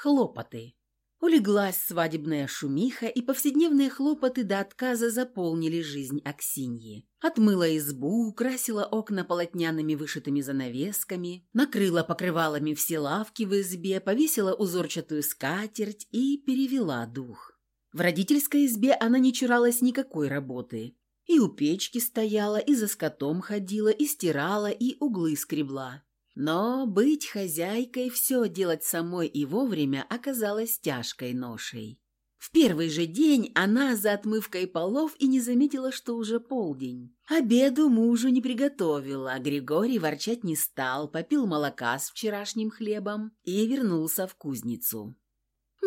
Хлопоты. Улеглась свадебная шумиха, и повседневные хлопоты до отказа заполнили жизнь Аксиньи. Отмыла избу, украсила окна полотняными вышитыми занавесками, накрыла покрывалами все лавки в избе, повесила узорчатую скатерть и перевела дух. В родительской избе она не чуралась никакой работы. И у печки стояла, и за скотом ходила, и стирала, и углы скребла. Но быть хозяйкой, все делать самой и вовремя оказалось тяжкой ношей. В первый же день она за отмывкой полов и не заметила, что уже полдень. Обеду мужу не приготовила, а Григорий ворчать не стал, попил молока с вчерашним хлебом и вернулся в кузницу.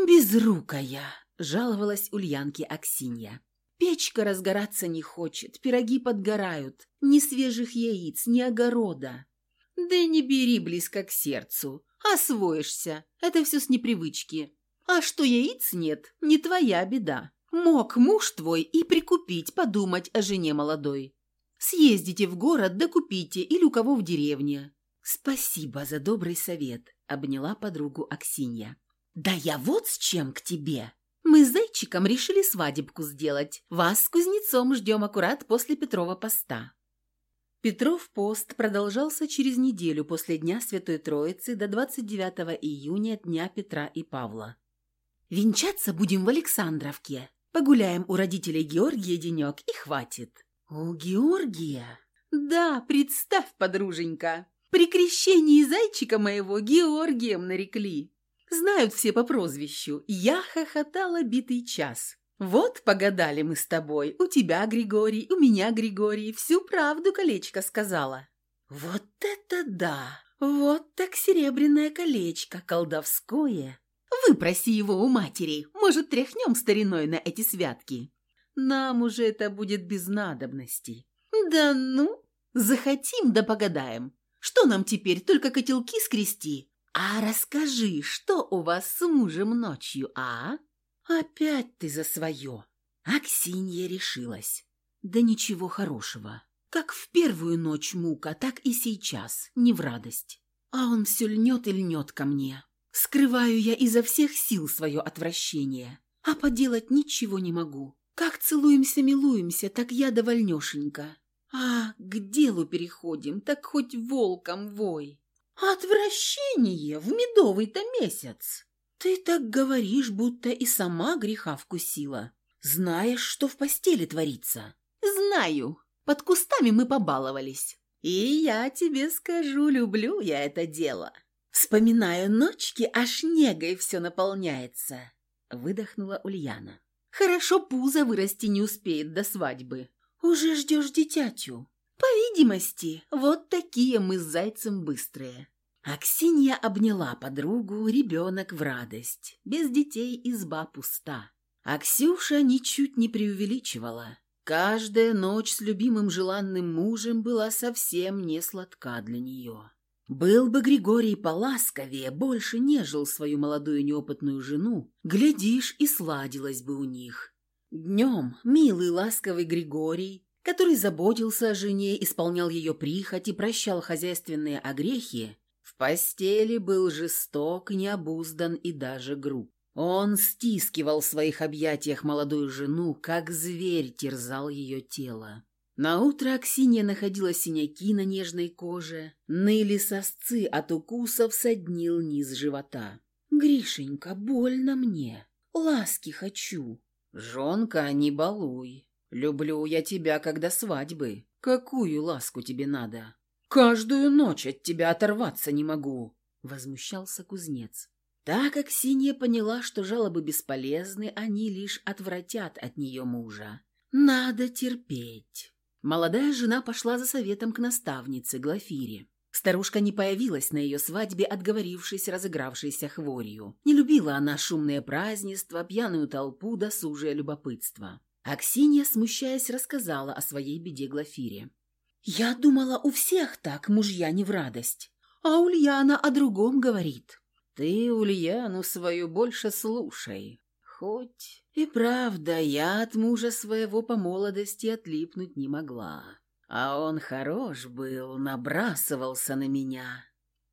«Безрукая!» – жаловалась Ульянке Аксинья. «Печка разгораться не хочет, пироги подгорают, ни свежих яиц, ни огорода. Да и не бери близко к сердцу. Освоишься. Это все с непривычки. А что яиц нет, не твоя беда. Мог муж твой и прикупить, подумать о жене молодой. Съездите в город, да купите, или у кого в деревне. Спасибо за добрый совет, обняла подругу Аксинья. Да я вот с чем к тебе. Мы с зайчиком решили свадебку сделать. Вас с кузнецом ждем аккурат после Петрова поста. Петров пост продолжался через неделю после Дня Святой Троицы до 29 июня Дня Петра и Павла. «Венчаться будем в Александровке. Погуляем у родителей Георгия денек и хватит». «У Георгия?» «Да, представь, подруженька, при крещении зайчика моего Георгием нарекли. Знают все по прозвищу. Я хохотала битый час. «Вот погадали мы с тобой. У тебя, Григорий, у меня, Григорий. Всю правду колечко сказала». «Вот это да! Вот так серебряное колечко, колдовское. Выпроси его у матери. Может, тряхнем стариной на эти святки. Нам уже это будет без надобности». «Да ну! Захотим, да погадаем. Что нам теперь, только котелки скрести? А расскажи, что у вас с мужем ночью, а?» «Опять ты за свое!» Аксинья решилась. «Да ничего хорошего. Как в первую ночь мука, так и сейчас, не в радость. А он все льнет и льнет ко мне. Скрываю я изо всех сил свое отвращение, а поделать ничего не могу. Как целуемся-милуемся, так я довольнешенька. А к делу переходим, так хоть волком вой. Отвращение в медовый-то месяц!» «Ты так говоришь, будто и сама греха вкусила. Знаешь, что в постели творится?» «Знаю. Под кустами мы побаловались. И я тебе скажу, люблю я это дело. Вспоминаю ночки, аж негой все наполняется», — выдохнула Ульяна. «Хорошо пузо вырасти не успеет до свадьбы. Уже ждешь дитятю. По видимости, вот такие мы с зайцем быстрые. Аксинья обняла подругу, ребенок в радость. Без детей изба пуста. А Ксюша ничуть не преувеличивала. Каждая ночь с любимым желанным мужем была совсем не сладка для нее. Был бы Григорий поласковее, больше нежил свою молодую неопытную жену, глядишь, и сладилось бы у них. Днем милый ласковый Григорий, который заботился о жене, исполнял ее прихоть и прощал хозяйственные огрехи, в постели был жесток, необуздан и даже груб. Он стискивал в своих объятиях молодую жену, как зверь терзал ее тело. Наутро Аксинья находила синяки на нежной коже, ныли сосцы от укусов, соднил низ живота. «Гришенька, больно мне, ласки хочу». «Жонка, не балуй. Люблю я тебя, когда свадьбы. Какую ласку тебе надо?» Каждую ночь от тебя оторваться не могу», — возмущался кузнец. Так как Синья поняла, что жалобы бесполезны, они лишь отвратят от нее мужа. «Надо терпеть». Молодая жена пошла за советом к наставнице Глафире. Старушка не появилась на ее свадьбе, отговорившись разыгравшейся хворью. Не любила она шумные празднества, пьяную толпу, досужее любопытство. Аксинья, смущаясь, рассказала о своей беде Глафире. Я думала, у всех так мужья не в радость. А Ульяна о другом говорит. Ты Ульяну свою больше слушай. Хоть и правда, я от мужа своего по молодости отлипнуть не могла. А он хорош был, набрасывался на меня.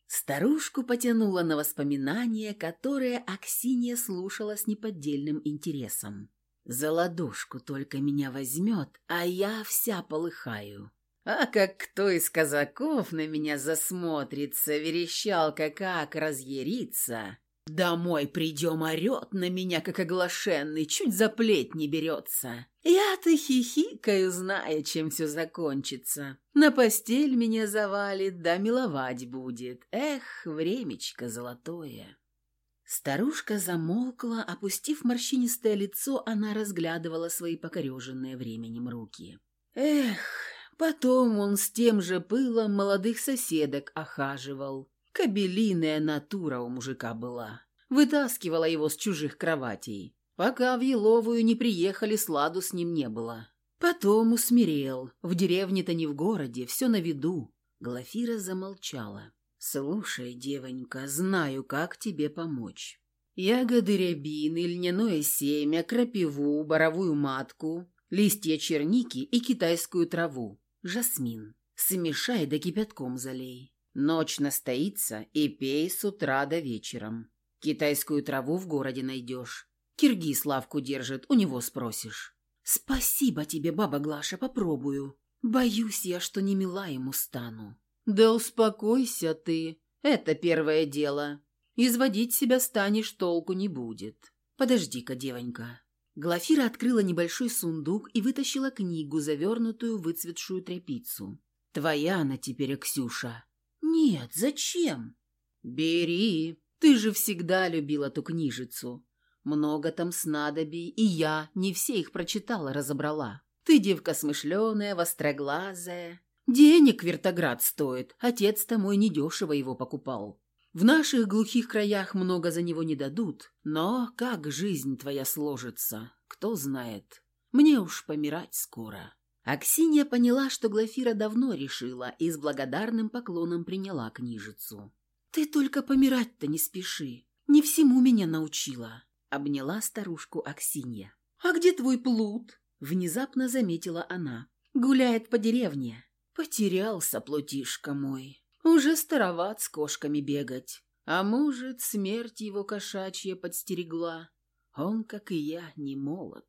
Старушку потянуло на воспоминания, которые Аксинья слушала с неподдельным интересом. «За ладошку только меня возьмет, а я вся полыхаю. А как кто из казаков на меня засмотрится, верещалка как разъярится. Домой придем, орет на меня, как оглашенный, чуть за плеть не берется. Я-то хихикаю, зная, чем все закончится. На постель меня завалит, да миловать будет. Эх, времечко золотое. Старушка замолкла, опустив морщинистое лицо, она разглядывала свои покореженные временем руки. Эх, Потом он с тем же пылом молодых соседок охаживал. Кабелиная натура у мужика была. Вытаскивала его с чужих кроватей. Пока в Еловую не приехали, сладу с ним не было. Потом усмирел. В деревне-то не в городе, все на виду. Глафира замолчала. «Слушай, девонька, знаю, как тебе помочь. Ягоды рябины, льняное семя, крапиву, боровую матку, листья черники и китайскую траву. Жасмин. Смешай да кипятком залей. Ночь настоится и пей с утра до вечером. Китайскую траву в городе найдешь. Киргиз лавку держит, у него спросишь. Спасибо тебе, баба Глаша, попробую. Боюсь я, что не мила ему стану. Да успокойся ты. Это первое дело. Изводить себя станешь, толку не будет. Подожди-ка, девонька. Глафира открыла небольшой сундук и вытащила книгу, завернутую в выцветшую тряпицу. «Твоя она теперь, Ксюша». «Нет, зачем?» «Бери. Ты же всегда любила ту книжицу. Много там снадобий, и я не все их прочитала, разобрала. Ты девка смышленая, востроглазая. Денег вертоград стоит, отец-то мой недешево его покупал. В наших глухих краях много за него не дадут, но как жизнь твоя сложится, кто знает. Мне уж помирать скоро». Аксинья поняла, что Глафира давно решила и с благодарным поклоном приняла книжицу. «Ты только помирать-то не спеши, не всему меня научила», — обняла старушку Аксинья. «А где твой плут?» — внезапно заметила она. «Гуляет по деревне». «Потерялся плутишка мой», уже староват с кошками бегать. А может, смерть его кошачья подстерегла. Он, как и я, не молод.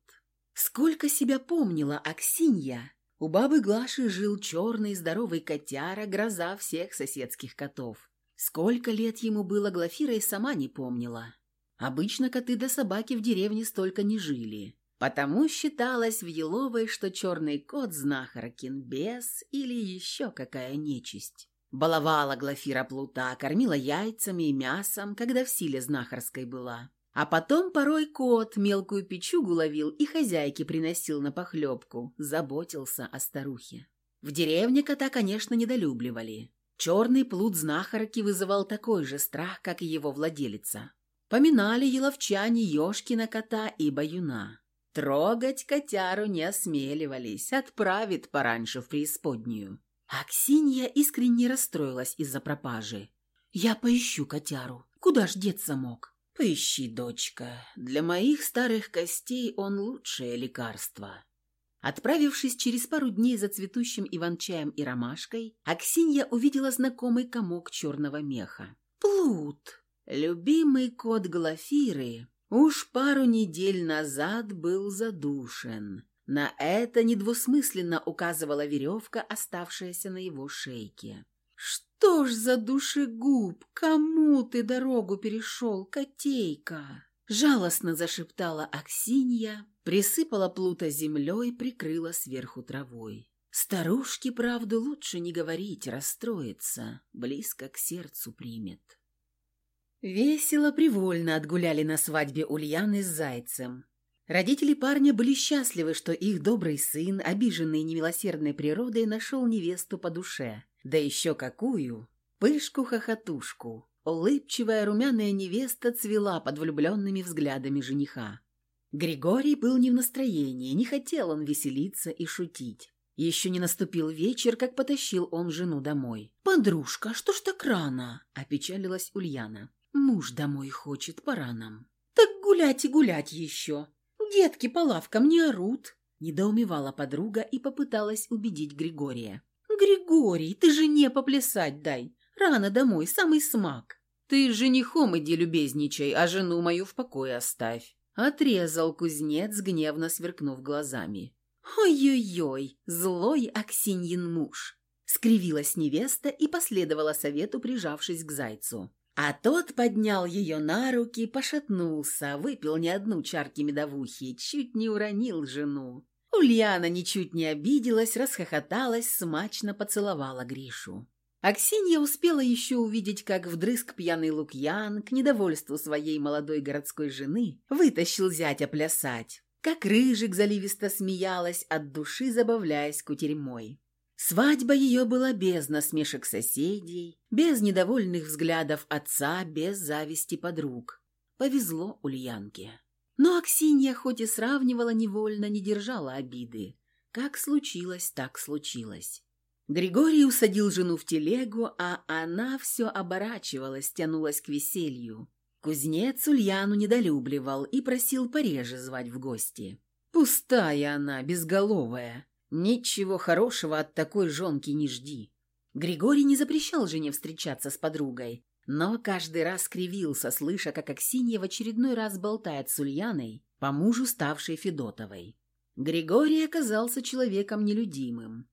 Сколько себя помнила Аксинья, у бабы Глаши жил черный здоровый котяра, гроза всех соседских котов. Сколько лет ему было, Глафира и сама не помнила. Обычно коты до собаки в деревне столько не жили. Потому считалось в Еловой, что черный кот знахаркин бес или еще какая нечисть. Баловала Глафира плута, кормила яйцами и мясом, когда в силе знахарской была. А потом порой кот мелкую печугу ловил и хозяйке приносил на похлебку, заботился о старухе. В деревне кота, конечно, недолюбливали. Черный плут знахарки вызывал такой же страх, как и его владелица. Поминали еловчане Ёшкина кота и баюна. Трогать котяру не осмеливались, отправит пораньше в преисподнюю. Аксинья искренне расстроилась из-за пропажи. «Я поищу котяру. Куда ж деться мог?» «Поищи, дочка. Для моих старых костей он лучшее лекарство». Отправившись через пару дней за цветущим иван-чаем и ромашкой, Аксинья увидела знакомый комок черного меха. «Плут!» Любимый кот Глафиры уж пару недель назад был задушен. На это недвусмысленно указывала веревка, оставшаяся на его шейке. «Что ж за душегуб? Кому ты дорогу перешел, котейка?» Жалостно зашептала Аксинья, присыпала плута землей, прикрыла сверху травой. Старушке правду лучше не говорить, расстроится, близко к сердцу примет. Весело, привольно отгуляли на свадьбе Ульяны с Зайцем. Родители парня были счастливы, что их добрый сын, обиженный немилосердной природой, нашел невесту по душе. Да еще какую! Пышку-хохотушку. Улыбчивая румяная невеста цвела под влюбленными взглядами жениха. Григорий был не в настроении, не хотел он веселиться и шутить. Еще не наступил вечер, как потащил он жену домой. «Подружка, что ж так рано?» – опечалилась Ульяна. «Муж домой хочет, пора нам». «Так гулять и гулять еще!» Детки по лавкам не орут», – недоумевала подруга и попыталась убедить Григория. «Григорий, ты жене поплясать дай. Рано домой, самый смак. Ты женихом иди любезничай, а жену мою в покое оставь. Отрезал кузнец, гневно сверкнув глазами. «Ой-ой-ой, злой Аксиньин муж!» Скривилась невеста и последовала совету, прижавшись к зайцу. А тот поднял ее на руки, пошатнулся, выпил не одну чарки медовухи, чуть не уронил жену. Ульяна ничуть не обиделась, расхохоталась, смачно поцеловала Гришу. Аксинья успела еще увидеть, как вдрызг пьяный Лукьян, к недовольству своей молодой городской жены, вытащил зятя плясать, как Рыжик заливисто смеялась, от души забавляясь кутерьмой. Свадьба ее была без насмешек соседей, без недовольных взглядов отца, без зависти подруг. Повезло Ульянке. Но Аксинья хоть и сравнивала невольно, не держала обиды. Как случилось, так случилось. Григорий усадил жену в телегу, а она все оборачивалась, тянулась к веселью. Кузнец Ульяну недолюбливал и просил пореже звать в гости. Пустая она, безголовая. Ничего хорошего от такой жонки не жди. Григорий не запрещал жене встречаться с подругой, но каждый раз кривился, слыша, как Аксинья в очередной раз болтает с Ульяной, по мужу ставшей Федотовой. Григорий оказался человеком нелюдимым.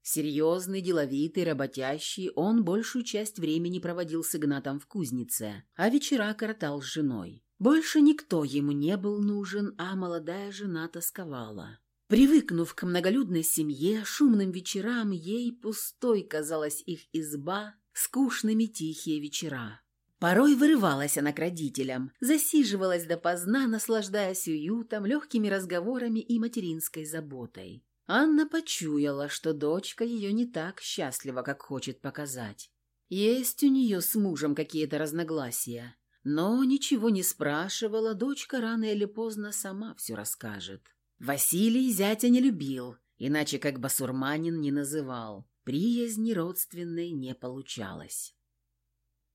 Серьезный, деловитый, работящий, он большую часть времени проводил с Игнатом в кузнице, а вечера коротал с женой. Больше никто ему не был нужен, а молодая жена тосковала. Привыкнув к многолюдной семье, шумным вечерам, ей пустой казалась их изба, скучными тихие вечера. Порой вырывалась она к родителям, засиживалась допоздна, наслаждаясь уютом, легкими разговорами и материнской заботой. Анна почуяла, что дочка ее не так счастлива, как хочет показать. Есть у нее с мужем какие-то разногласия. Но ничего не спрашивала, дочка рано или поздно сама все расскажет. Василий зятя не любил, иначе как басурманин не называл. Приязни родственной не получалось.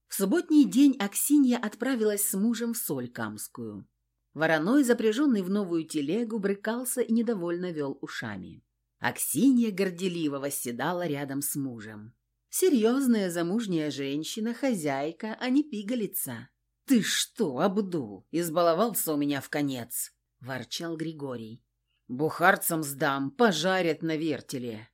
В субботний день Аксинья отправилась с мужем в Соль Камскую. Вороной, запряженный в новую телегу, брыкался и недовольно вел ушами. Аксинья горделиво восседала рядом с мужем. Серьезная замужняя женщина, хозяйка, а не пигалица. «Ты что, Абдул, избаловался у меня в конец!» – ворчал Григорий. Бухарцам сдам, пожарят на вертеле.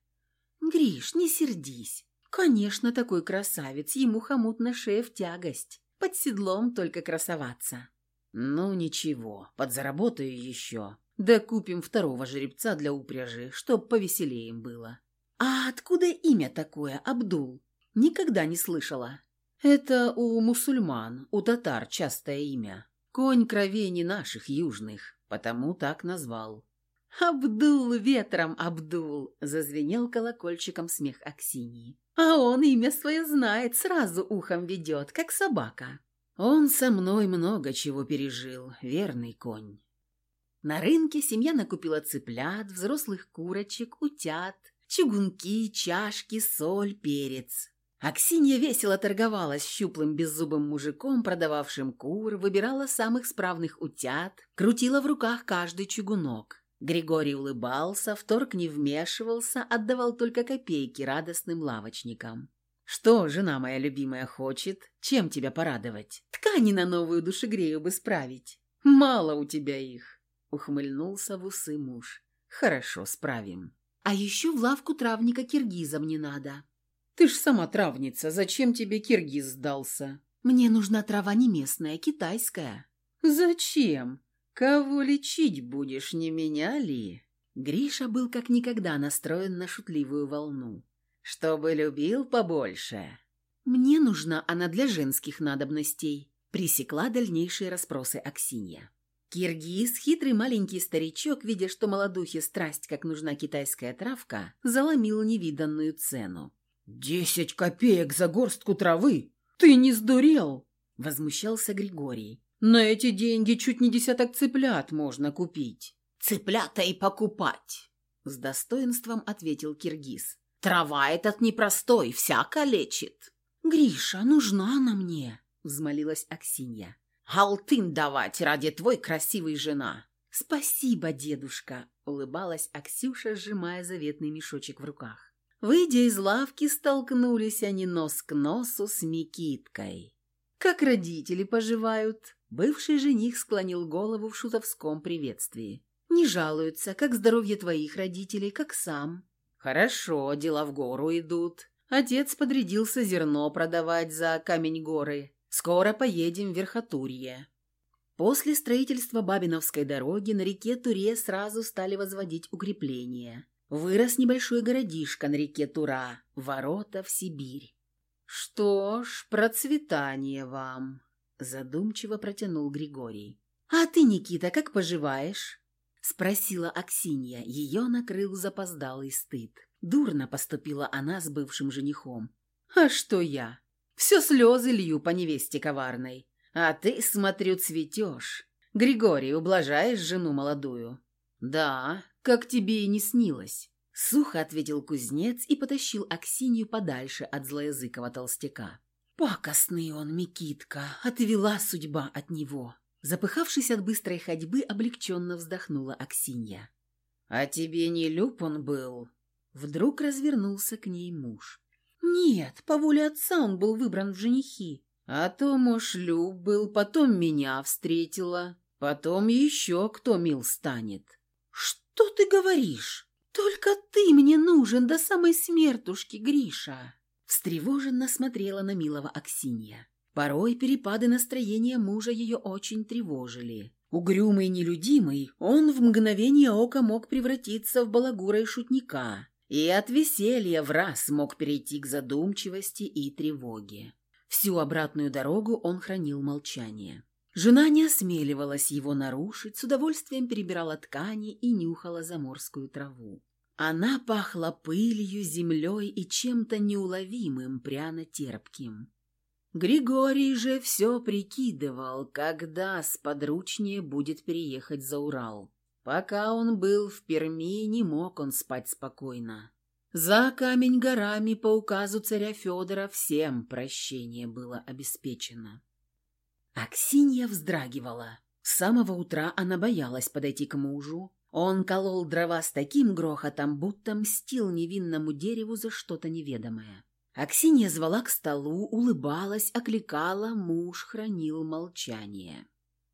Гриш, не сердись. Конечно, такой красавец, ему хомут на шее в тягость. Под седлом только красоваться. Ну ничего, подзаработаю еще. Да купим второго жеребца для упряжи, чтоб повеселее им было. А откуда имя такое, Абдул? Никогда не слышала. Это у мусульман, у татар частое имя. Конь крови не наших, южных, потому так назвал. «Абдул ветром, Абдул!» — зазвенел колокольчиком смех Аксинии. «А он имя свое знает, сразу ухом ведет, как собака». «Он со мной много чего пережил, верный конь». На рынке семья накупила цыплят, взрослых курочек, утят, чугунки, чашки, соль, перец. Аксинья весело торговалась щуплым беззубым мужиком, продававшим кур, выбирала самых справных утят, крутила в руках каждый чугунок. Григорий улыбался, в торг не вмешивался, отдавал только копейки радостным лавочникам. «Что жена моя любимая хочет? Чем тебя порадовать? Ткани на новую душегрею бы справить. Мало у тебя их!» — ухмыльнулся в усы муж. «Хорошо, справим. А еще в лавку травника киргиза мне надо». «Ты ж сама травница, зачем тебе киргиз сдался?» «Мне нужна трава не местная, китайская». «Зачем? «Кого лечить будешь, не меня ли?» Гриша был как никогда настроен на шутливую волну. «Чтобы любил побольше». «Мне нужна она для женских надобностей», — пресекла дальнейшие расспросы Аксинья. Киргиз, хитрый маленький старичок, видя, что молодухе страсть, как нужна китайская травка, заломил невиданную цену. «Десять копеек за горстку травы! Ты не сдурел!» — возмущался Григорий. На эти деньги чуть не десяток цыплят можно купить. Цыплята и покупать, с достоинством ответил Киргиз. Трава этот непростой, всяко лечит. Гриша, нужна она мне, взмолилась Аксинья. Алтын давать ради твой красивой жена. Спасибо, дедушка, улыбалась Аксюша, сжимая заветный мешочек в руках. Выйдя из лавки, столкнулись они нос к носу с Микиткой. «Как родители поживают?» Бывший жених склонил голову в шутовском приветствии. «Не жалуются, как здоровье твоих родителей, как сам». «Хорошо, дела в гору идут. Отец подрядился зерно продавать за камень горы. Скоро поедем в Верхотурье». После строительства Бабиновской дороги на реке Туре сразу стали возводить укрепления. Вырос небольшой городишко на реке Тура, ворота в Сибирь. «Что ж, процветание вам!» – задумчиво протянул Григорий. «А ты, Никита, как поживаешь?» – спросила Аксинья. Ее накрыл запоздалый стыд. Дурно поступила она с бывшим женихом. «А что я? Все слезы лью по невесте коварной. А ты, смотрю, цветешь. Григорий, ублажаешь жену молодую?» «Да, как тебе и не снилось», — сухо ответил кузнец и потащил Аксинью подальше от злоязыкого толстяка. «Пакостный он, Микитка, отвела судьба от него». Запыхавшись от быстрой ходьбы, облегченно вздохнула Аксинья. «А тебе не люб он был?» Вдруг развернулся к ней муж. «Нет, по воле отца он был выбран в женихи. А то, муж, люб был, потом меня встретила, потом еще кто мил станет». «Что ты говоришь? Только ты мне нужен до самой смертушки, Гриша!» Встревоженно смотрела на милого Аксинья. Порой перепады настроения мужа ее очень тревожили. Угрюмый и нелюдимый, он в мгновение ока мог превратиться в балагура и шутника, и от веселья в раз мог перейти к задумчивости и тревоге. Всю обратную дорогу он хранил молчание. Жена не осмеливалась его нарушить, с удовольствием перебирала ткани и нюхала заморскую траву. Она пахла пылью, землей и чем-то неуловимым, пряно-терпким. Григорий же все прикидывал, когда сподручнее будет переехать за Урал. Пока он был в Перми, не мог он спать спокойно. За камень горами по указу царя Федора всем прощение было обеспечено. Аксинья вздрагивала. С самого утра она боялась подойти к мужу. Он колол дрова с таким грохотом, будто мстил невинному дереву за что-то неведомое. Аксинья звала к столу, улыбалась, окликала, муж хранил молчание.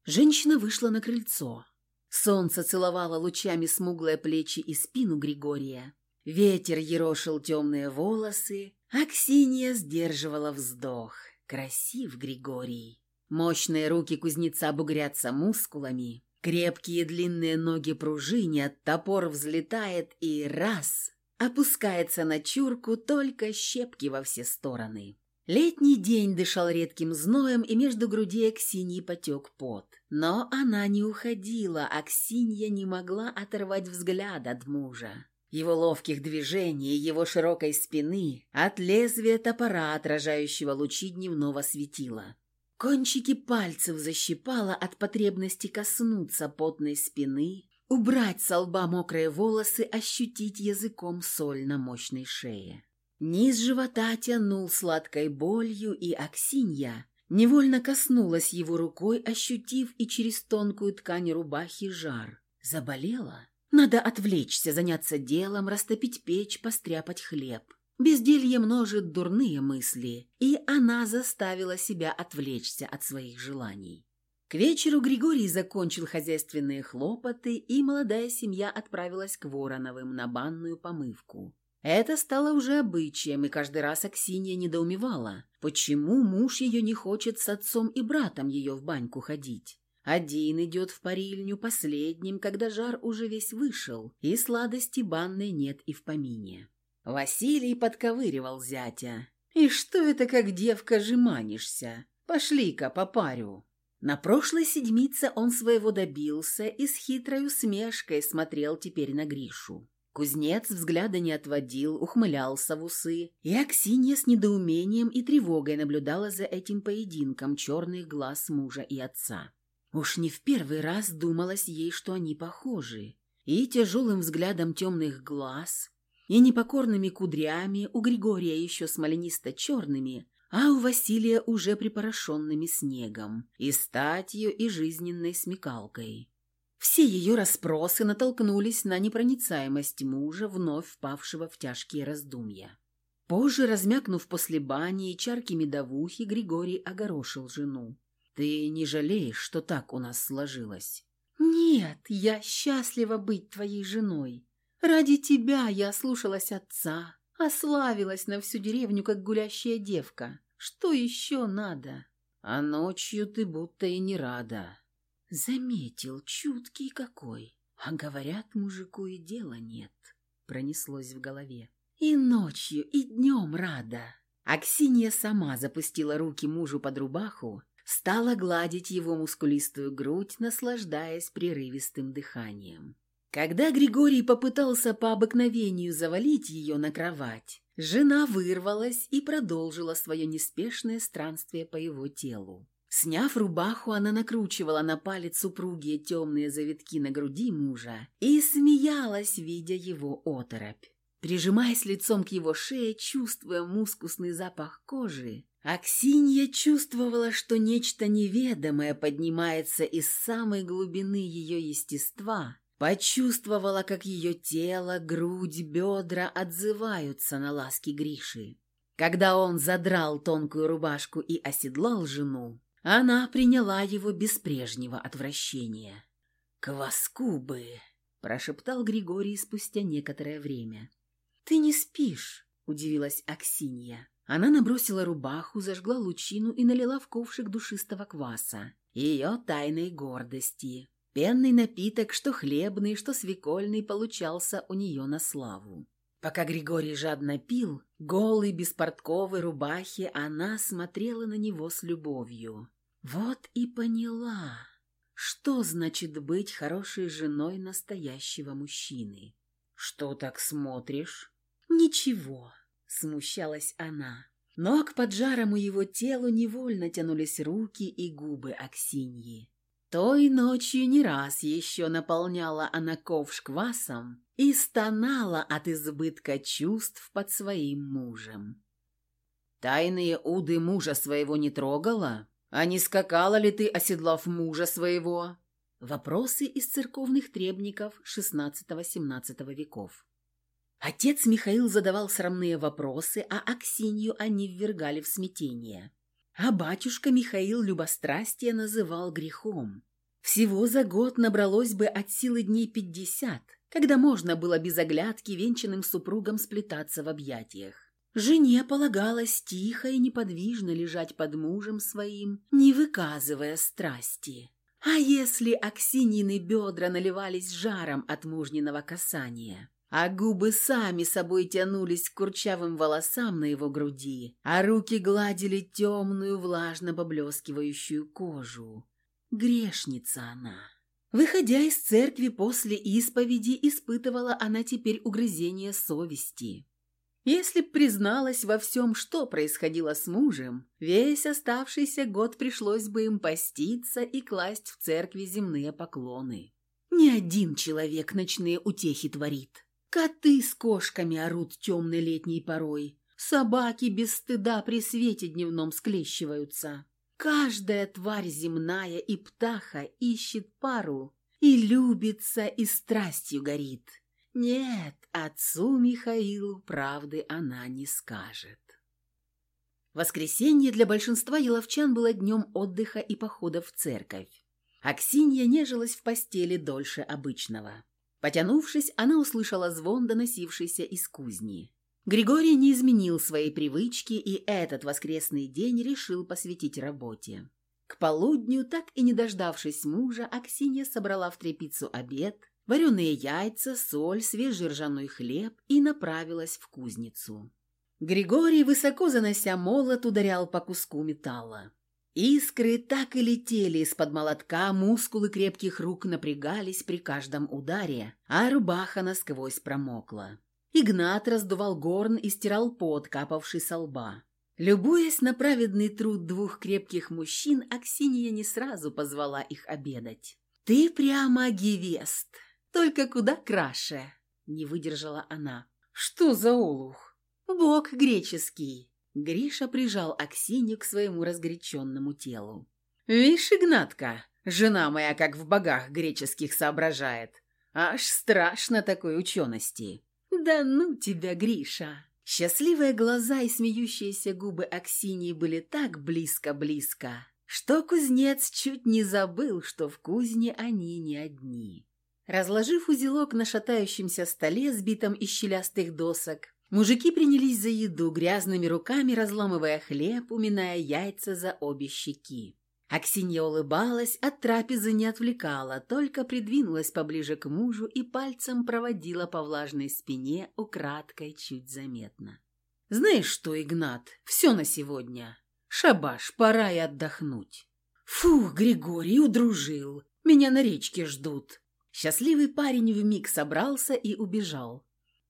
Женщина вышла на крыльцо. Солнце целовало лучами смуглые плечи и спину Григория. Ветер ерошил темные волосы, Аксинья сдерживала вздох. Красив Григорий. Мощные руки кузнеца бугрятся мускулами, крепкие длинные ноги пружинят, топор взлетает и раз опускается на чурку, только щепки во все стороны. Летний день дышал редким зноем, и между грудей Аксиньи потек пот. Но она не уходила, Аксинья не могла оторвать взгляд от мужа. Его ловких движений, его широкой спины, от лезвия топора, отражающего лучи дневного светила. Кончики пальцев защипало от потребности коснуться потной спины, убрать со лба мокрые волосы, ощутить языком соль на мощной шее. Низ живота тянул сладкой болью, и Аксинья невольно коснулась его рукой, ощутив и через тонкую ткань рубахи жар. Заболела? Надо отвлечься, заняться делом, растопить печь, постряпать хлеб. Безделье множит дурные мысли, и она заставила себя отвлечься от своих желаний. К вечеру Григорий закончил хозяйственные хлопоты, и молодая семья отправилась к Вороновым на банную помывку. Это стало уже обычаем, и каждый раз Аксинья недоумевала, почему муж ее не хочет с отцом и братом ее в баньку ходить. Один идет в парильню последним, когда жар уже весь вышел, и сладости банной нет и в помине. Василий подковыривал зятя. «И что это, как девка, жеманишься? Пошли-ка по парю». На прошлой седмице он своего добился и с хитрой усмешкой смотрел теперь на Гришу. Кузнец взгляда не отводил, ухмылялся в усы, и Аксинья с недоумением и тревогой наблюдала за этим поединком черных глаз мужа и отца. Уж не в первый раз думалось ей, что они похожи, и тяжелым взглядом темных глаз, и непокорными кудрями, у Григория еще смоленисто-черными, а у Василия уже припорошенными снегом, и статью, и жизненной смекалкой. Все ее расспросы натолкнулись на непроницаемость мужа, вновь впавшего в тяжкие раздумья. Позже, размякнув после бани и чарки медовухи, Григорий огорошил жену. «Ты не жалеешь, что так у нас сложилось?» «Нет, я счастлива быть твоей женой. Ради тебя я слушалась отца, ославилась на всю деревню, как гулящая девка. Что еще надо?» «А ночью ты будто и не рада». Заметил, чуткий какой. А говорят, мужику и дела нет. Пронеслось в голове. И ночью, и днем рада. Аксинья сама запустила руки мужу под рубаху, стала гладить его мускулистую грудь, наслаждаясь прерывистым дыханием. Когда Григорий попытался по обыкновению завалить ее на кровать, жена вырвалась и продолжила свое неспешное странствие по его телу. Сняв рубаху, она накручивала на палец супруги темные завитки на груди мужа и смеялась, видя его оторопь. Прижимаясь лицом к его шее, чувствуя мускусный запах кожи, Аксинья чувствовала, что нечто неведомое поднимается из самой глубины ее естества, почувствовала, как ее тело, грудь, бедра отзываются на ласки Гриши. Когда он задрал тонкую рубашку и оседлал жену, она приняла его без прежнего отвращения. «Кваску бы!» – прошептал Григорий спустя некоторое время. «Ты не спишь?» – удивилась Аксинья. Она набросила рубаху, зажгла лучину и налила в ковшик душистого кваса. Ее тайной гордости. Пенный напиток, что хлебный, что свекольный, получался у нее на славу. Пока Григорий жадно пил, голый, без портковой рубахи, она смотрела на него с любовью. Вот и поняла, что значит быть хорошей женой настоящего мужчины. «Что так смотришь?» «Ничего», — смущалась она. Но к поджарому его телу невольно тянулись руки и губы Аксиньи. Той ночью не раз еще наполняла она ковш квасом и стонала от избытка чувств под своим мужем. «Тайные уды мужа своего не трогала? А не скакала ли ты, оседлав мужа своего?» Вопросы из церковных требников XVI-XVII веков. Отец Михаил задавал срамные вопросы, а Аксинью они ввергали в смятение. А батюшка Михаил любострастие называл грехом. Всего за год набралось бы от силы дней пятьдесят, когда можно было без оглядки венчанным супругам сплетаться в объятиях. Жене полагалось тихо и неподвижно лежать под мужем своим, не выказывая страсти. А если Аксинины бедра наливались жаром от мужниного касания? А губы сами собой тянулись к курчавым волосам на его груди, а руки гладили темную, влажно поблескивающую кожу. Грешница она. Выходя из церкви после исповеди, испытывала она теперь угрызение совести. Если б призналась во всем, что происходило с мужем, весь оставшийся год пришлось бы им поститься и класть в церкви земные поклоны. Ни один человек ночные утехи творит. Коты с кошками орут темной летней порой. Собаки без стыда при свете дневном склещиваются. Каждая тварь земная и птаха ищет пару и любится, и страстью горит. Нет, отцу Михаилу правды она не скажет. Воскресенье для большинства еловчан было днем отдыха и похода в церковь. Аксинья нежилась в постели дольше обычного. Потянувшись, она услышала звон, доносившийся из кузни. Григорий не изменил своей привычки и этот воскресный день решил посвятить работе. К полудню, так и не дождавшись мужа, Аксинья собрала в трепицу обед, вареные яйца, соль, свежий ржаной хлеб и направилась в кузницу. Григорий, высоко занося молот, ударял по куску металла. Искры так и летели из-под молотка, мускулы крепких рук напрягались при каждом ударе, а рубаха насквозь промокла. Игнат раздувал горн и стирал пот, капавший со лба. Любуясь на праведный труд двух крепких мужчин, Аксинья не сразу позвала их обедать. «Ты прямо гевест, только куда краше!» — не выдержала она. «Что за олух?» «Бог греческий!» Гриша прижал Аксинью к своему разгоряченному телу. «Вишь, Игнатка, Жена моя как в богах греческих соображает. Аж страшно такой учености. Да ну тебя, Гриша. Счастливые глаза и смеющиеся губы Аксинии были так близко-близко, что кузнец чуть не забыл, что в кузне они не одни. Разложив узелок на шатающемся столе, сбитом из щелястых досок, мужики принялись за еду, грязными руками разламывая хлеб, уминая яйца за обе щеки. Аксинья улыбалась, от трапезы не отвлекала, только придвинулась поближе к мужу и пальцем проводила по влажной спине, украдкой чуть заметно. «Знаешь что, Игнат, все на сегодня. Шабаш, пора и отдохнуть». «Фух, Григорий, удружил. Меня на речке ждут». Счастливый парень вмиг собрался и убежал.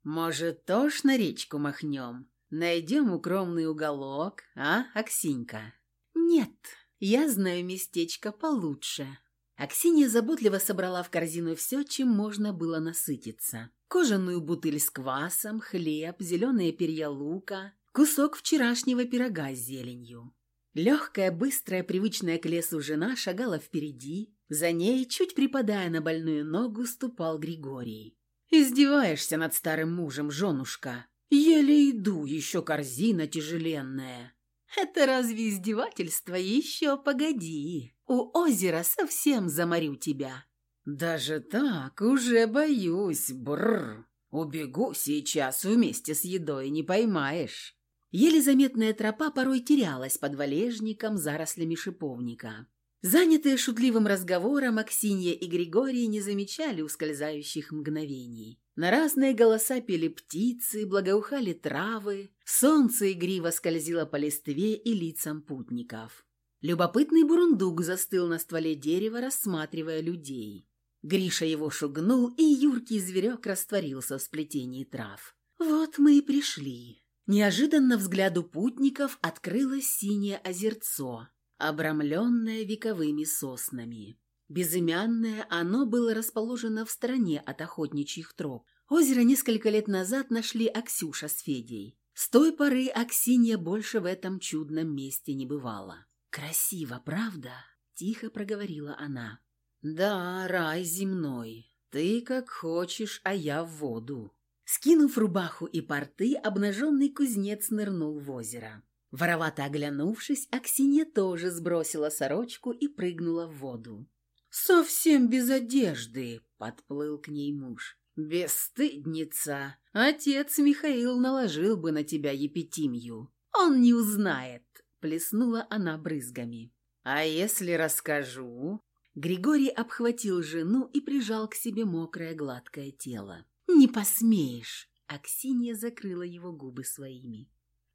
«Может, тоже на речку махнем? Найдем укромный уголок, а, Аксинька?» «Нет», я знаю местечко получше». Аксинья заботливо собрала в корзину все, чем можно было насытиться. Кожаную бутыль с квасом, хлеб, зеленые перья лука, кусок вчерашнего пирога с зеленью. Легкая, быстрая, привычная к лесу жена шагала впереди. За ней, чуть припадая на больную ногу, ступал Григорий. «Издеваешься над старым мужем, женушка? Еле иду, еще корзина тяжеленная». Это разве издевательство? Еще погоди. У озера совсем заморю тебя. Даже так, уже боюсь. Бррр. Убегу сейчас вместе с едой, не поймаешь. Еле заметная тропа порой терялась под валежником, зарослями шиповника. Занятые шутливым разговором, Аксинья и Григорий не замечали ускользающих мгновений. На разные голоса пели птицы, благоухали травы, солнце игриво скользило по листве и лицам путников. Любопытный бурундук застыл на стволе дерева, рассматривая людей. Гриша его шугнул, и юркий зверек растворился в сплетении трав. «Вот мы и пришли». Неожиданно взгляду путников открылось синее озерцо, обрамленное вековыми соснами. Безымянное, оно было расположено в стороне от охотничьих троп. Озеро несколько лет назад нашли Аксюша с Федей. С той поры Аксинья больше в этом чудном месте не бывала. «Красиво, правда?» – тихо проговорила она. «Да, рай земной. Ты как хочешь, а я в воду». Скинув рубаху и порты, обнаженный кузнец нырнул в озеро. Воровато оглянувшись, Аксинья тоже сбросила сорочку и прыгнула в воду. «Совсем без одежды», — подплыл к ней муж. «Бесстыдница! Отец Михаил наложил бы на тебя епитимью. Он не узнает», — плеснула она брызгами. «А если расскажу?» Григорий обхватил жену и прижал к себе мокрое гладкое тело. «Не посмеешь!» Аксинья закрыла его губы своими.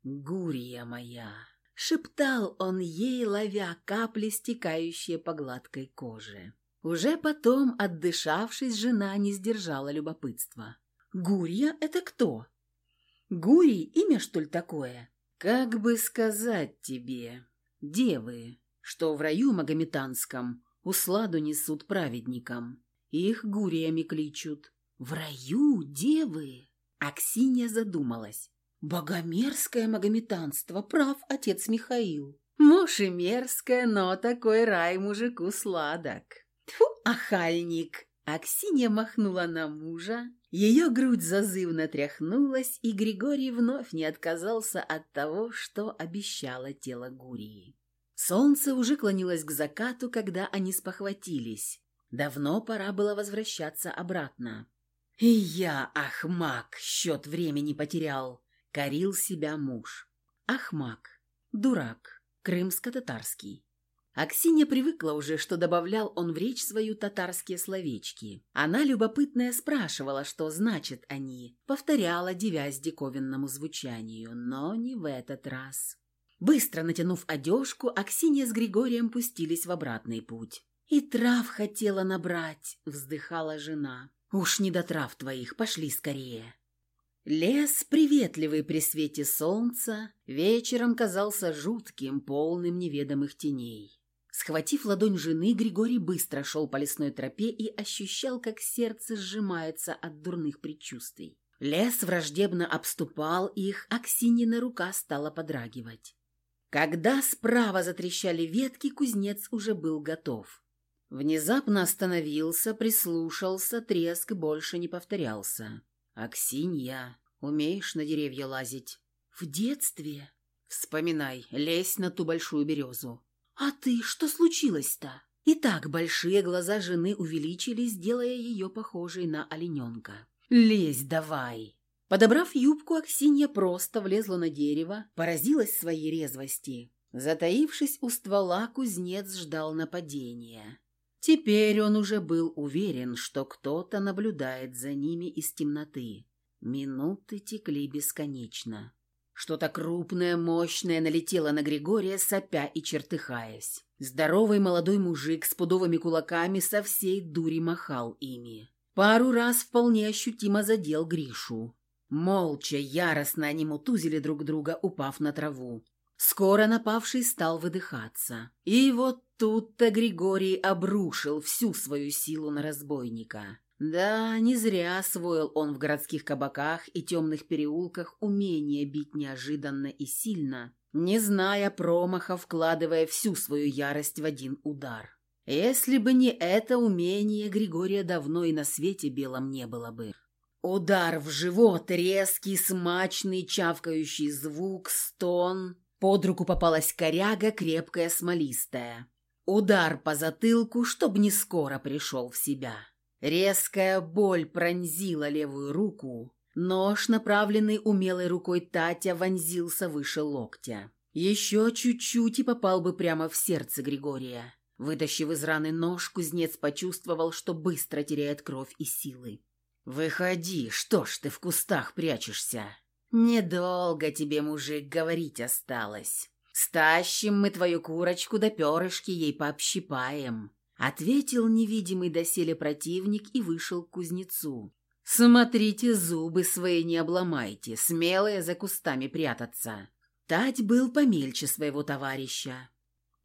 «Гурия моя!» Шептал он ей, ловя капли, стекающие по гладкой коже. Уже потом, отдышавшись, жена не сдержала любопытства. «Гурья — это кто?» «Гурий — имя, что ли, такое?» «Как бы сказать тебе, девы, что в раю магометанском усладу несут праведникам, их гуриями кличут». «В раю девы?» Аксинья задумалась. Богомерзкое магометанство, прав отец Михаил. Муж и мерзкое, но такой рай мужику сладок. Тьфу, ахальник! Аксинья махнула на мужа, ее грудь зазывно тряхнулась, и Григорий вновь не отказался от того, что обещало тело Гурии. Солнце уже клонилось к закату, когда они спохватились. Давно пора было возвращаться обратно. «И я, ахмак, счет времени потерял!» Корил себя муж. Ахмак. Дурак. Крымско-татарский. Аксинья привыкла уже, что добавлял он в речь свою татарские словечки. Она, любопытная, спрашивала, что значат они, повторяла, девясь диковинному звучанию, но не в этот раз. Быстро натянув одежку, Аксинья с Григорием пустились в обратный путь. «И трав хотела набрать», — вздыхала жена. «Уж не до трав твоих, пошли скорее». Лес, приветливый при свете солнца, вечером казался жутким, полным неведомых теней. Схватив ладонь жены, Григорий быстро шел по лесной тропе и ощущал, как сердце сжимается от дурных предчувствий. Лес враждебно обступал их, а Ксинина рука стала подрагивать. Когда справа затрещали ветки, кузнец уже был готов. Внезапно остановился, прислушался, треск больше не повторялся. «Аксинья, умеешь на деревья лазить?» «В детстве?» «Вспоминай, лезь на ту большую березу». «А ты, что случилось-то?» Итак, большие глаза жены увеличились, делая ее похожей на олененка. «Лезь давай!» Подобрав юбку, Аксинья просто влезла на дерево, поразилась своей резвости. Затаившись у ствола, кузнец ждал нападения. Теперь он уже был уверен, что кто-то наблюдает за ними из темноты. Минуты текли бесконечно. Что-то крупное, мощное налетело на Григория, сопя и чертыхаясь. Здоровый молодой мужик с пудовыми кулаками со всей дури махал ими. Пару раз вполне ощутимо задел Гришу. Молча, яростно они мутузили друг друга, упав на траву. Скоро напавший стал выдыхаться. И вот тут-то Григорий обрушил всю свою силу на разбойника. Да, не зря освоил он в городских кабаках и темных переулках умение бить неожиданно и сильно, не зная промаха, вкладывая всю свою ярость в один удар. Если бы не это умение, Григория давно и на свете белом не было бы. Удар в живот, резкий, смачный, чавкающий звук, стон. Под руку попалась коряга, крепкая, смолистая. Удар по затылку, чтоб не скоро пришел в себя. Резкая боль пронзила левую руку. Нож, направленный умелой рукой Татя, вонзился выше локтя. Еще чуть-чуть и попал бы прямо в сердце Григория. Вытащив из раны нож, кузнец почувствовал, что быстро теряет кровь и силы. «Выходи, что ж ты в кустах прячешься?» «Недолго тебе, мужик, говорить осталось. Стащим мы твою курочку, да перышки ей пообщипаем. Ответил невидимый доселе противник и вышел к кузнецу. «Смотрите, зубы свои не обломайте, смелые за кустами прятаться». Тать был помельче своего товарища.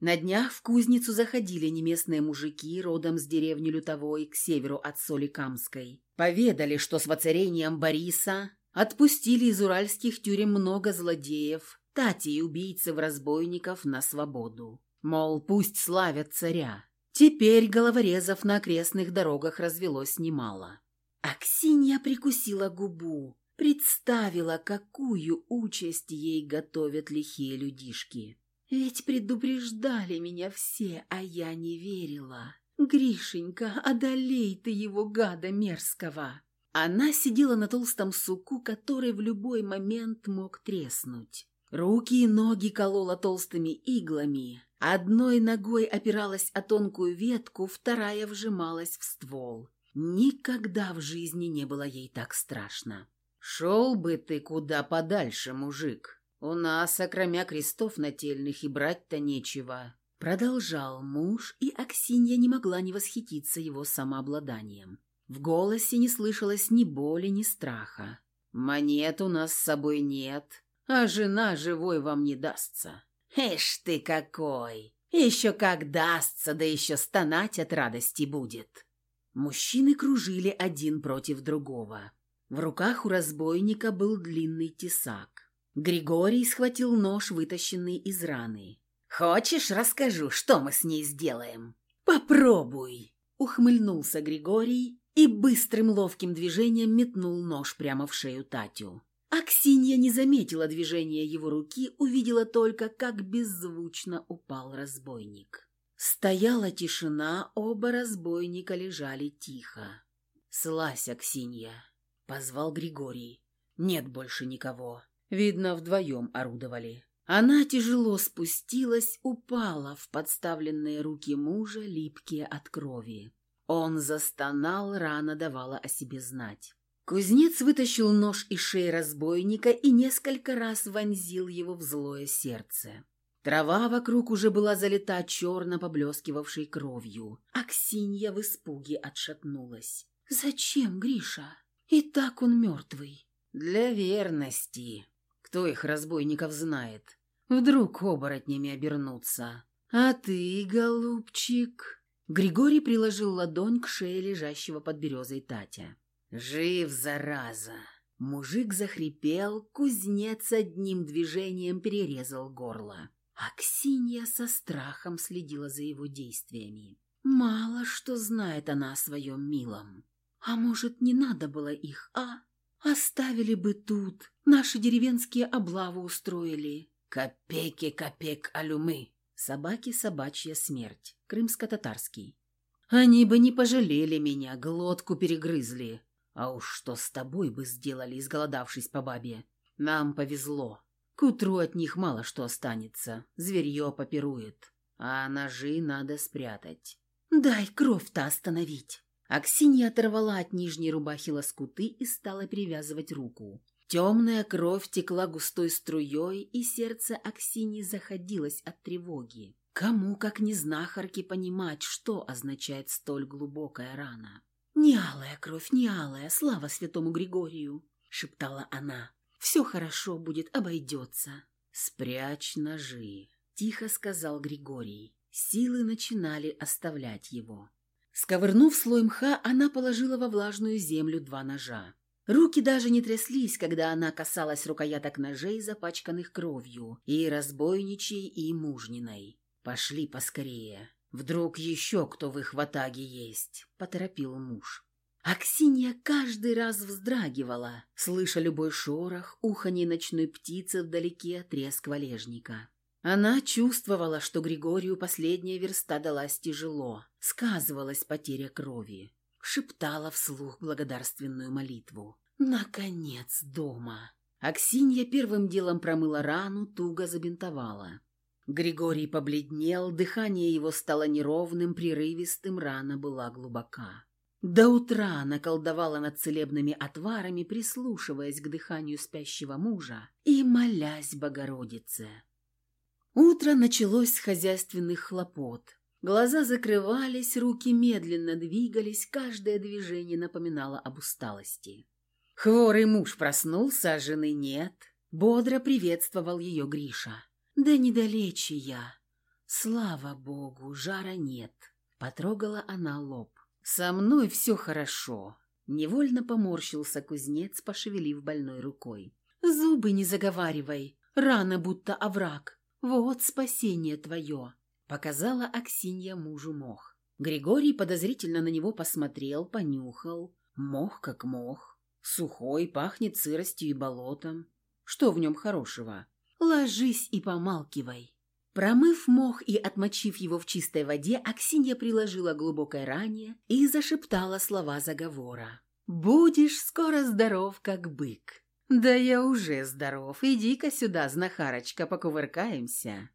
На днях в кузницу заходили неместные мужики, родом с деревни Лютовой, к северу от Соликамской. Поведали, что с воцарением Бориса отпустили из уральских тюрем много злодеев, тати и убийцев-разбойников на свободу. Мол, пусть славят царя. Теперь головорезов на окрестных дорогах развелось немало. Аксинья прикусила губу, представила, какую участь ей готовят лихие людишки. Ведь предупреждали меня все, а я не верила. Гришенька, одолей ты его, гада мерзкого. Она сидела на толстом суку, который в любой момент мог треснуть. Руки и ноги колола толстыми иглами, Одной ногой опиралась о тонкую ветку, вторая вжималась в ствол. Никогда в жизни не было ей так страшно. «Шел бы ты куда подальше, мужик. У нас, окромя крестов нательных, и брать-то нечего». Продолжал муж, и Аксинья не могла не восхититься его самообладанием. В голосе не слышалось ни боли, ни страха. «Монет у нас с собой нет, а жена живой вам не дастся. Эш ты какой! Еще как дастся, да еще стонать от радости будет. Мужчины кружили один против другого. В руках у разбойника был длинный тесак. Григорий схватил нож, вытащенный из раны. «Хочешь, расскажу, что мы с ней сделаем?» «Попробуй!» Ухмыльнулся Григорий и быстрым ловким движением метнул нож прямо в шею Татю. Аксинья не заметила движения его руки, увидела только, как беззвучно упал разбойник. Стояла тишина, оба разбойника лежали тихо. «Слазь, Аксинья!» — позвал Григорий. «Нет больше никого. Видно, вдвоем орудовали». Она тяжело спустилась, упала в подставленные руки мужа, липкие от крови. Он застонал, рана давала о себе знать. Кузнец вытащил нож из шеи разбойника и несколько раз вонзил его в злое сердце. Трава вокруг уже была залита черно поблескивавшей кровью. Аксинья в испуге отшатнулась. «Зачем, Гриша? И так он мертвый». «Для верности. Кто их, разбойников, знает? Вдруг оборотнями обернутся. А ты, голубчик...» Григорий приложил ладонь к шее лежащего под березой Татя. «Жив, зараза!» Мужик захрипел, кузнец одним движением перерезал горло. Аксинья со страхом следила за его действиями. Мало что знает она о своем милом. А может, не надо было их, а? Оставили бы тут, наши деревенские облавы устроили. Копейки копек алюмы. Собаки собачья смерть. Крымско-татарский. Они бы не пожалели меня, глотку перегрызли. А уж что с тобой бы сделали, изголодавшись по бабе. Нам повезло. К утру от них мало что останется. Зверье попирует. А ножи надо спрятать. «Дай кровь-то остановить!» Аксинья оторвала от нижней рубахи лоскуты и стала перевязывать руку. Темная кровь текла густой струей, и сердце Аксиньи заходилось от тревоги. Кому, как не знахарке, понимать, что означает столь глубокая рана? «Не алая кровь, не алая, слава святому Григорию!» — шептала она. «Все хорошо будет, обойдется». «Спрячь ножи», — тихо сказал Григорий. Силы начинали оставлять его. Сковырнув слой мха, она положила во влажную землю два ножа. Руки даже не тряслись, когда она касалась рукояток ножей, запачканных кровью, и разбойничей, и мужниной. «Пошли поскорее. Вдруг еще кто в их ватаге есть», — поторопил муж. Аксинья каждый раз вздрагивала, слыша любой шорох, уханье ночной птицы вдалеке, треск валежника. Она чувствовала, что Григорию последняя верста далась тяжело, сказывалась потеря крови. Шептала вслух благодарственную молитву. «Наконец дома!» Аксинья первым делом промыла рану, туго забинтовала. Григорий побледнел, дыхание его стало неровным, прерывистым, рана была глубока. До утра наколдовала над целебными отварами, прислушиваясь к дыханию спящего мужа и молясь Богородице. Утро началось с хозяйственных хлопот. Глаза закрывались, руки медленно двигались, каждое движение напоминало об усталости. Хворый муж проснулся, а жены нет. Бодро приветствовал ее Гриша. «Да недалече я. Слава богу, жара нет». Потрогала она лоб. «Со мной все хорошо». Невольно поморщился кузнец, пошевелив больной рукой. «Зубы не заговаривай, рано будто овраг. «Вот спасение твое!» — показала Аксинья мужу мох. Григорий подозрительно на него посмотрел, понюхал. Мох как мох. Сухой, пахнет сыростью и болотом. Что в нем хорошего? Ложись и помалкивай. Промыв мох и отмочив его в чистой воде, Аксинья приложила глубокой ране и зашептала слова заговора. «Будешь скоро здоров, как бык. «Да я уже здоров. Иди-ка сюда, знахарочка, покувыркаемся».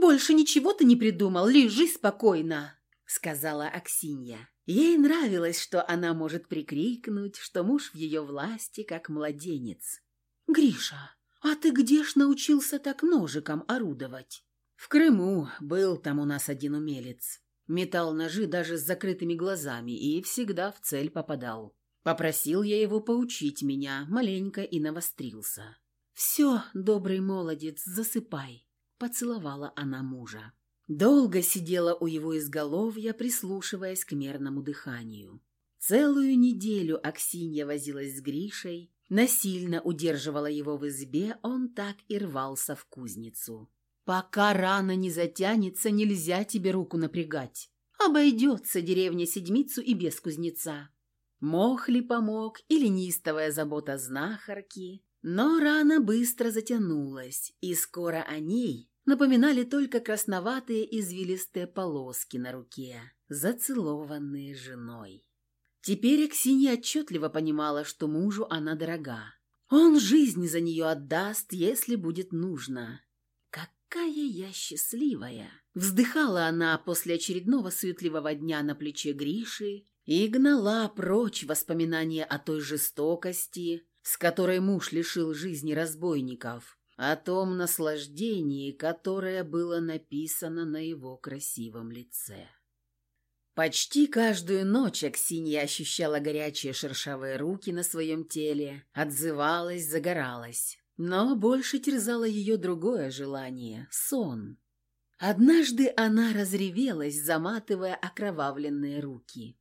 «Больше ничего ты не придумал, лежи спокойно», — сказала Аксинья. Ей нравилось, что она может прикрикнуть, что муж в ее власти, как младенец. «Гриша, а ты где ж научился так ножиком орудовать?» «В Крыму был там у нас один умелец. Метал ножи даже с закрытыми глазами и всегда в цель попадал. Попросил я его поучить меня, маленько и навострился. «Все, добрый молодец, засыпай», — поцеловала она мужа. Долго сидела у его изголовья, прислушиваясь к мерному дыханию. Целую неделю Аксинья возилась с Гришей, насильно удерживала его в избе, он так и рвался в кузницу. «Пока рана не затянется, нельзя тебе руку напрягать. Обойдется деревня седмицу и без кузнеца. Мох ли помог или неистовая забота знахарки, но рана быстро затянулась, и скоро о ней напоминали только красноватые извилистые полоски на руке, зацелованные женой. Теперь Аксинья отчетливо понимала, что мужу она дорога. Он жизнь за нее отдаст, если будет нужно. «Какая я счастливая!» Вздыхала она после очередного суетливого дня на плече Гриши и гнала прочь воспоминания о той жестокости, с которой муж лишил жизни разбойников, о том наслаждении, которое было написано на его красивом лице. Почти каждую ночь Аксинья ощущала горячие шершавые руки на своем теле, отзывалась, загоралась. Но больше терзало ее другое желание — сон. Однажды она разревелась, заматывая окровавленные руки.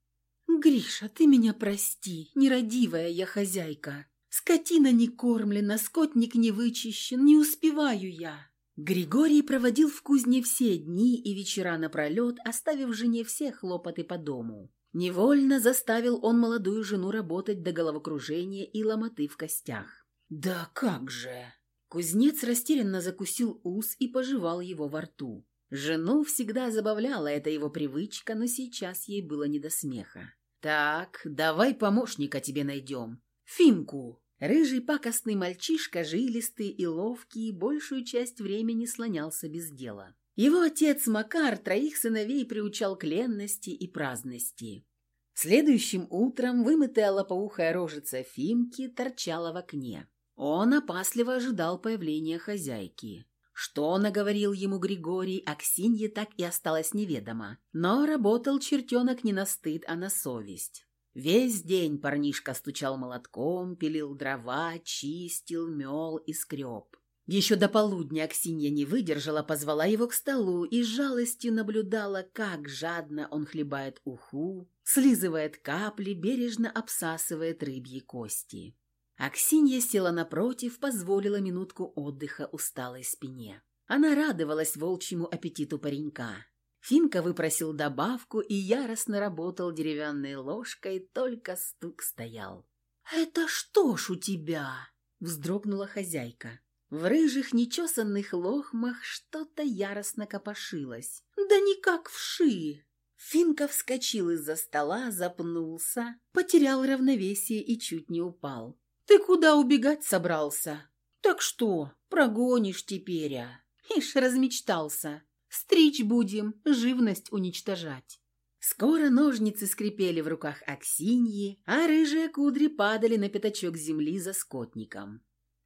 «Гриша, ты меня прости, нерадивая я хозяйка. Скотина не кормлена, скотник не вычищен, не успеваю я». Григорий проводил в кузне все дни и вечера напролет, оставив жене все хлопоты по дому. Невольно заставил он молодую жену работать до головокружения и ломоты в костях. «Да как же!» Кузнец растерянно закусил ус и пожевал его во рту. Жену всегда забавляла эта его привычка, но сейчас ей было не до смеха. «Так, давай помощника тебе найдем. Фимку!» Рыжий пакостный мальчишка, жилистый и ловкий, большую часть времени слонялся без дела. Его отец Макар троих сыновей приучал к ленности и праздности. Следующим утром вымытая лопоухая рожица Фимки торчала в окне. Он опасливо ожидал появления хозяйки. Что наговорил ему Григорий, Аксинье так и осталось неведомо. Но работал чертенок не на стыд, а на совесть. Весь день парнишка стучал молотком, пилил дрова, чистил, мел и скреб. Еще до полудня Аксинья не выдержала, позвала его к столу и с жалостью наблюдала, как жадно он хлебает уху, слизывает капли, бережно обсасывает рыбьи кости. Аксинья села напротив, позволила минутку отдыха усталой спине. Она радовалась волчьему аппетиту паренька. Финка выпросил добавку и яростно работал деревянной ложкой, только стук стоял. «Это что ж у тебя?» — вздрогнула хозяйка. В рыжих нечесанных лохмах что-то яростно копошилось. «Да никак вши!» Финка вскочил из-за стола, запнулся, потерял равновесие и чуть не упал. Ты куда убегать собрался? Так что, прогонишь теперь, а? Ишь, размечтался. Стричь будем, живность уничтожать. Скоро ножницы скрипели в руках Аксиньи, а рыжие кудри падали на пятачок земли за скотником.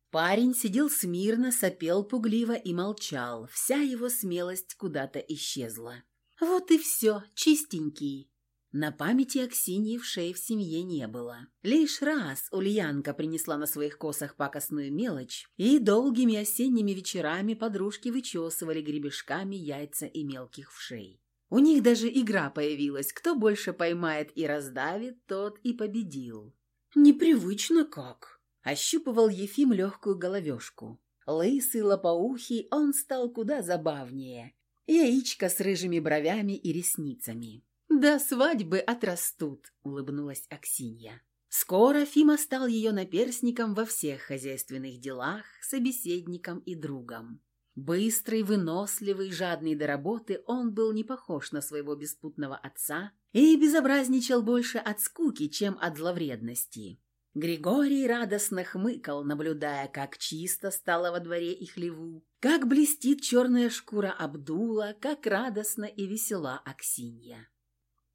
Парень сидел смирно, сопел пугливо и молчал. Вся его смелость куда-то исчезла. Вот и все, чистенький. На памяти Аксиньи в шее в семье не было. Лишь раз Ульянка принесла на своих косах пакостную мелочь, и долгими осенними вечерами подружки вычесывали гребешками яйца и мелких вшей. У них даже игра появилась, кто больше поймает и раздавит, тот и победил. «Непривычно как!» – ощупывал Ефим легкую головешку. Лысый, лопоухий, он стал куда забавнее. Яичко с рыжими бровями и ресницами. «До свадьбы отрастут», — улыбнулась Аксинья. Скоро Фима стал ее наперсником во всех хозяйственных делах, собеседником и другом. Быстрый, выносливый, жадный до работы, он был не похож на своего беспутного отца и безобразничал больше от скуки, чем от зловредности. Григорий радостно хмыкал, наблюдая, как чисто стало во дворе и хлеву, как блестит черная шкура Абдула, как радостно и весела Аксинья.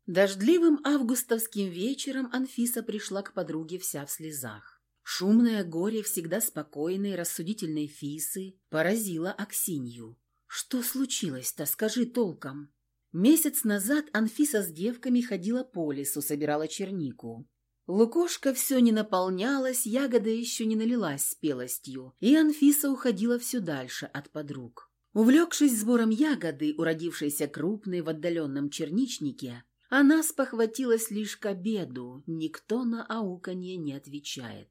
Дождливым августовским вечером Анфиса пришла к подруге вся в слезах. Шумное горе всегда спокойной, рассудительной Фисы поразило Аксинью. «Что случилось-то, скажи толком?» Месяц назад Анфиса с девками ходила по лесу, собирала чернику. Лукошка все не наполнялась, ягода еще не налилась спелостью, и Анфиса уходила все дальше от подруг. Увлекшись сбором ягоды, уродившейся крупной в отдаленном черничнике, она спохватилась лишь к обеду, никто на ауканье не отвечает.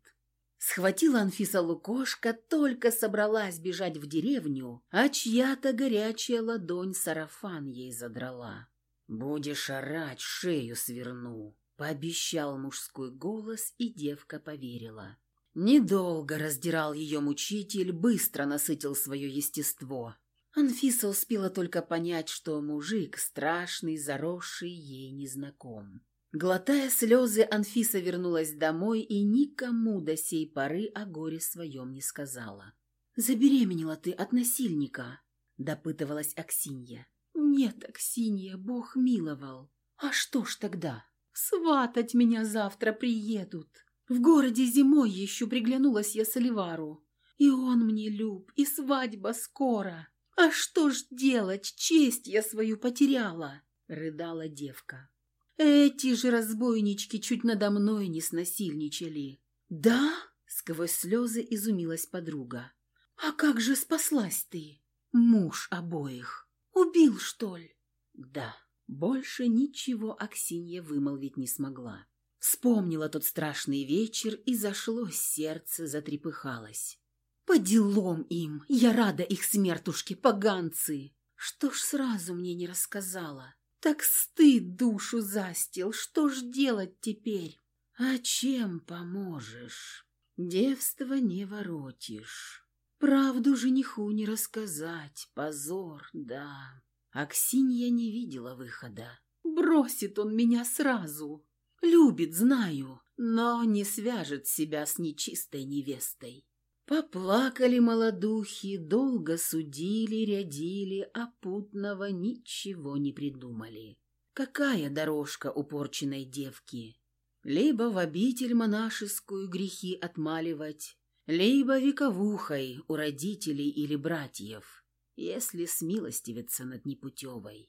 Схватила Анфиса лукошка, только собралась бежать в деревню, а чья-то горячая ладонь сарафан ей задрала. «Будешь орать, шею сверну», — пообещал мужской голос, и девка поверила. Недолго раздирал ее мучитель, быстро насытил свое естество. Анфиса успела только понять, что мужик, страшный, заросший, ей незнаком. Глотая слезы, Анфиса вернулась домой и никому до сей поры о горе своем не сказала. «Забеременела ты от насильника», — допытывалась Аксинья. «Нет, Аксинья, Бог миловал. А что ж тогда? Сватать меня завтра приедут. В городе зимой еще приглянулась я Соливару. И он мне люб, и свадьба скоро. «А что ж делать? Честь я свою потеряла!» — рыдала девка. «Эти же разбойнички чуть надо мной не снасильничали». «Да?» — сквозь слезы изумилась подруга. «А как же спаслась ты? Муж обоих. Убил, что ли?» «Да». Больше ничего Аксинья вымолвить не смогла. Вспомнила тот страшный вечер, и зашло сердце, затрепыхалось. По делам им, я рада их смертушке, поганцы. Что ж сразу мне не рассказала? Так стыд душу застил, что ж делать теперь? А чем поможешь? Девство не воротишь. Правду жениху не рассказать, позор, да. Аксинья не видела выхода. Бросит он меня сразу. Любит, знаю, но не свяжет себя с нечистой невестой. Поплакали молодухи, долго судили, рядили, а путного ничего не придумали. Какая дорожка у порченной девки? Либо в обитель монашескую грехи отмаливать, либо вековухой у родителей или братьев, если смилостивиться над непутевой.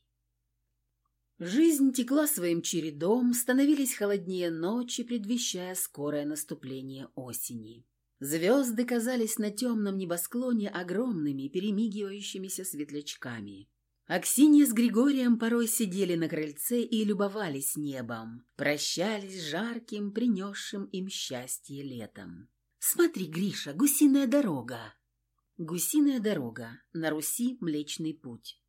Жизнь текла своим чередом, становились холоднее ночи, предвещая скорое наступление осени. Звезды казались на темном небосклоне огромными, перемигивающимися светлячками. Аксинья с Григорием порой сидели на крыльце и любовались небом, прощались с жарким, принесшим им счастье летом. «Смотри, Гриша, гусиная дорога!» Гусиная дорога, на Руси Млечный Путь.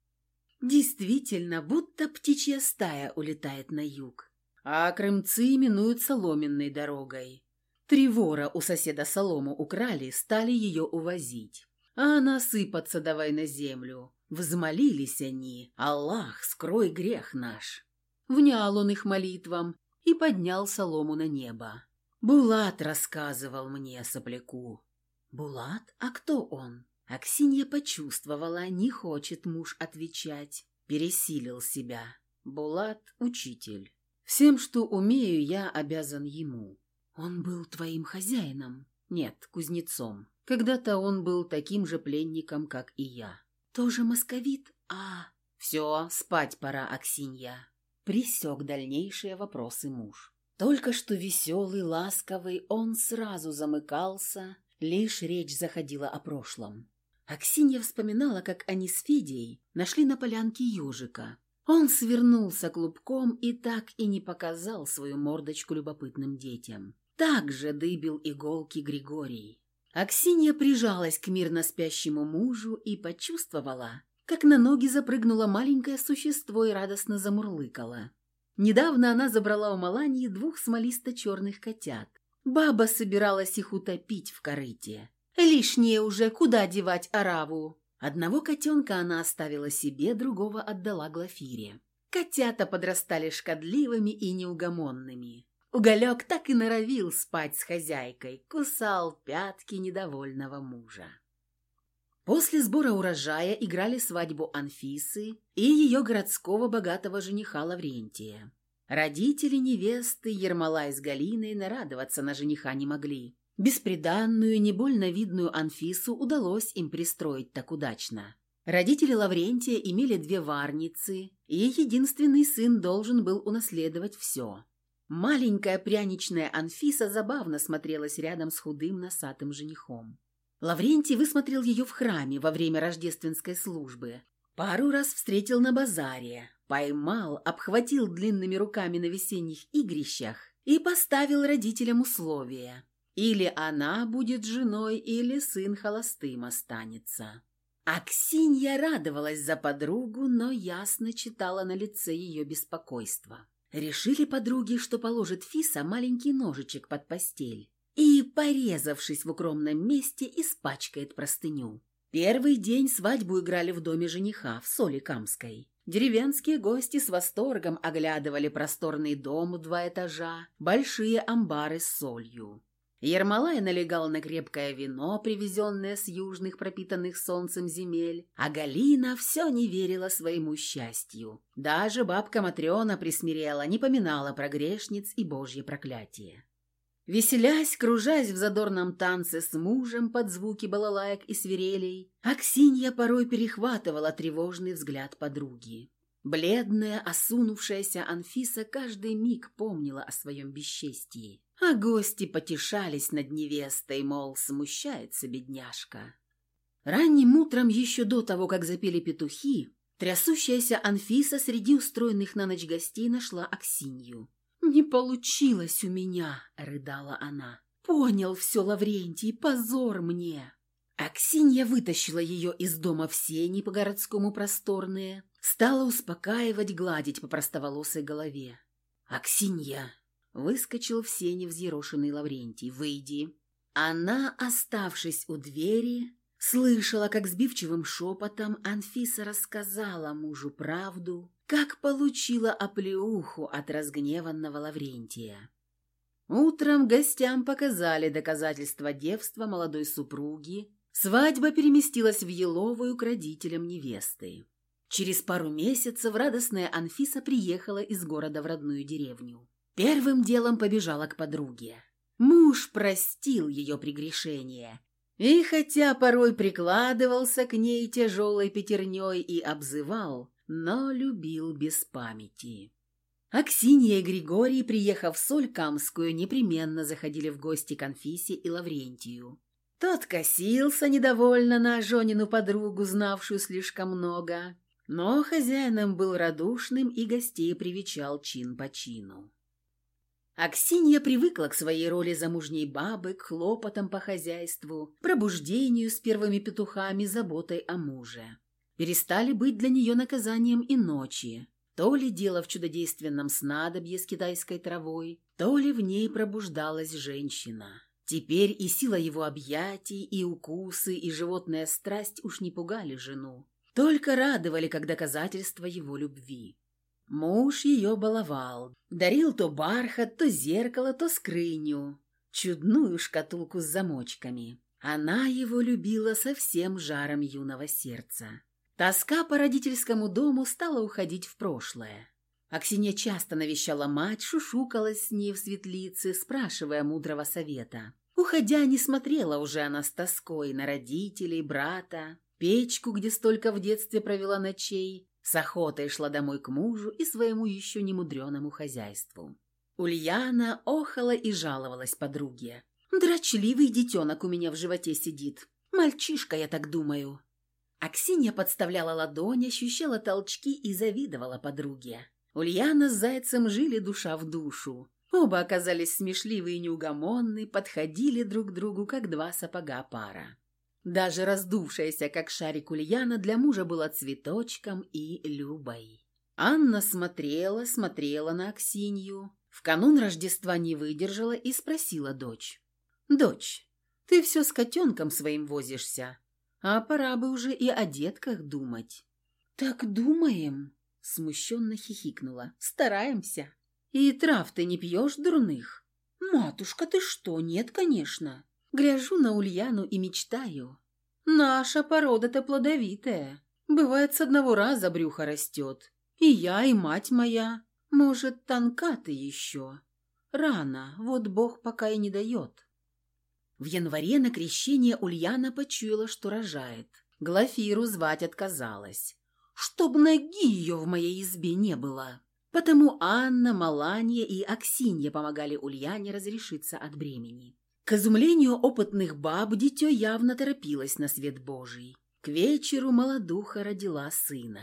Действительно, будто птичья стая улетает на юг, а крымцы именуют соломенной дорогой. Три вора у соседа солому украли, стали ее увозить. А она сыпаться давай на землю. Взмолились они, Аллах, скрой грех наш. Внял он их молитвам и поднял солому на небо. Булат рассказывал мне сопляку. Булат? А кто он? Аксинья почувствовала, не хочет муж отвечать. Пересилил себя. Булат — учитель. Всем, что умею, я обязан ему. «Он был твоим хозяином?» «Нет, кузнецом. Когда-то он был таким же пленником, как и я». «Тоже московит? А...» «Все, спать пора, Аксинья». Присек дальнейшие вопросы муж. Только что веселый, ласковый, он сразу замыкался, лишь речь заходила о прошлом. Аксинья вспоминала, как они с Федей нашли на полянке ежика. Он свернулся клубком и так и не показал свою мордочку любопытным детям также дыбил иголки Григорий. Аксинья прижалась к мирно спящему мужу и почувствовала, как на ноги запрыгнуло маленькое существо и радостно замурлыкало. Недавно она забрала у Малании двух смолисто-черных котят. Баба собиралась их утопить в корыте. Лишнее уже, куда девать ораву? Одного котенка она оставила себе, другого отдала Глафире. Котята подрастали шкодливыми и неугомонными. Уголек так и норовил спать с хозяйкой, кусал пятки недовольного мужа. После сбора урожая играли свадьбу Анфисы и ее городского богатого жениха Лаврентия. Родители невесты Ермолай с Галиной нарадоваться на жениха не могли. Бесприданную, не больно видную Анфису удалось им пристроить так удачно. Родители Лаврентия имели две варницы, и единственный сын должен был унаследовать все. Маленькая пряничная Анфиса забавно смотрелась рядом с худым носатым женихом. Лаврентий высмотрел ее в храме во время рождественской службы. Пару раз встретил на базаре, поймал, обхватил длинными руками на весенних игрищах и поставил родителям условия. Или она будет женой, или сын холостым останется. Аксинья радовалась за подругу, но ясно читала на лице ее беспокойство. Решили подруги, что положит Фиса маленький ножичек под постель и, порезавшись в укромном месте, испачкает простыню. Первый день свадьбу играли в доме жениха в Соликамской. Деревенские гости с восторгом оглядывали просторный дом в два этажа, большие амбары с солью. Ермолай налегал на крепкое вино, привезенное с южных пропитанных солнцем земель, а Галина все не верила своему счастью. Даже бабка Матрена присмирела, не поминала про грешниц и божье проклятие. Веселясь, кружась в задорном танце с мужем под звуки балалаек и свирелей, Аксинья порой перехватывала тревожный взгляд подруги. Бледная, осунувшаяся Анфиса каждый миг помнила о своем бесчестии. А гости потешались над невестой, мол, смущается бедняжка. Ранним утром, еще до того, как запели петухи, трясущаяся Анфиса среди устроенных на ночь гостей нашла Аксинью. «Не получилось у меня», — рыдала она. «Понял все, Лаврентий, позор мне». Аксинья вытащила ее из дома в сени по-городскому просторные, стала успокаивать, гладить по простоволосой голове. «Аксинья!» — выскочил в сени взъерошенный Лаврентий. «Выйди!» Она, оставшись у двери, слышала, как сбивчивым шепотом Анфиса рассказала мужу правду, как получила оплеуху от разгневанного Лаврентия. Утром гостям показали доказательства девства молодой супруги. Свадьба переместилась в Еловую к родителям невесты. Через пару месяцев радостная Анфиса приехала из города в родную деревню. Первым делом побежала к подруге. Муж простил ее прегрешение. И хотя порой прикладывался к ней тяжелой пятерней и обзывал, но любил без памяти. Аксинья и Григорий, приехав в Соль-Камскую, непременно заходили в гости к Анфисе и Лаврентию. Тот косился недовольно на Жонину подругу, знавшую слишком много, но хозяином был радушным и гостей привечал чин по чину. Аксинья привыкла к своей роли замужней бабы, к хлопотам по хозяйству, пробуждению с первыми петухами, заботой о муже. Перестали быть для нее наказанием и ночи, то ли дело в чудодейственном снадобье с китайской травой, то ли в ней пробуждалась женщина. Теперь и сила его объятий, и укусы, и животная страсть уж не пугали жену, только радовали как доказательство его любви. Муж ее баловал, дарил то бархат, то зеркало, то скрыню, чудную шкатулку с замочками. Она его любила со всем жаром юного сердца. Тоска по родительскому дому стала уходить в прошлое. Аксинья часто навещала мать, шушукалась с ней в светлице, спрашивая мудрого совета. Уходя, не смотрела уже она с тоской на родителей, брата, печку, где столько в детстве провела ночей, с охотой шла домой к мужу и своему еще немудреному хозяйству. Ульяна охала и жаловалась подруге. «Дрочливый детенок у меня в животе сидит. Мальчишка, я так думаю. Аксинья подставляла ладонь, ощущала толчки и завидовала подруге. Ульяна с Зайцем жили душа в душу. Оба оказались смешливы и неугомонны, подходили друг к другу, как два сапога пара. Даже раздувшаяся, как шарик Ульяна, для мужа была цветочком и любой. Анна смотрела, смотрела на Аксинью. В канун Рождества не выдержала и спросила дочь. «Дочь, ты все с котенком своим возишься. А пора бы уже и о детках думать. Так думаем, смущенно хихикнула. Стараемся. И трав ты не пьешь дурных? Матушка, ты что? Нет, конечно. Гляжу на Ульяну и мечтаю. Наша порода-то плодовитая. Бывает, с одного раза брюхо растет. И я, и мать моя. Может, тонка ты еще. Рано, вот Бог пока и не дает. В январе на крещение Ульяна почуяла, что рожает. Глафиру звать отказалась. Чтоб ноги ее в моей избе не было. Потому Анна, Маланья и Аксинья помогали Ульяне разрешиться от бремени. К изумлению опытных баб дитё явно торопилось на свет Божий. К вечеру молодуха родила сына.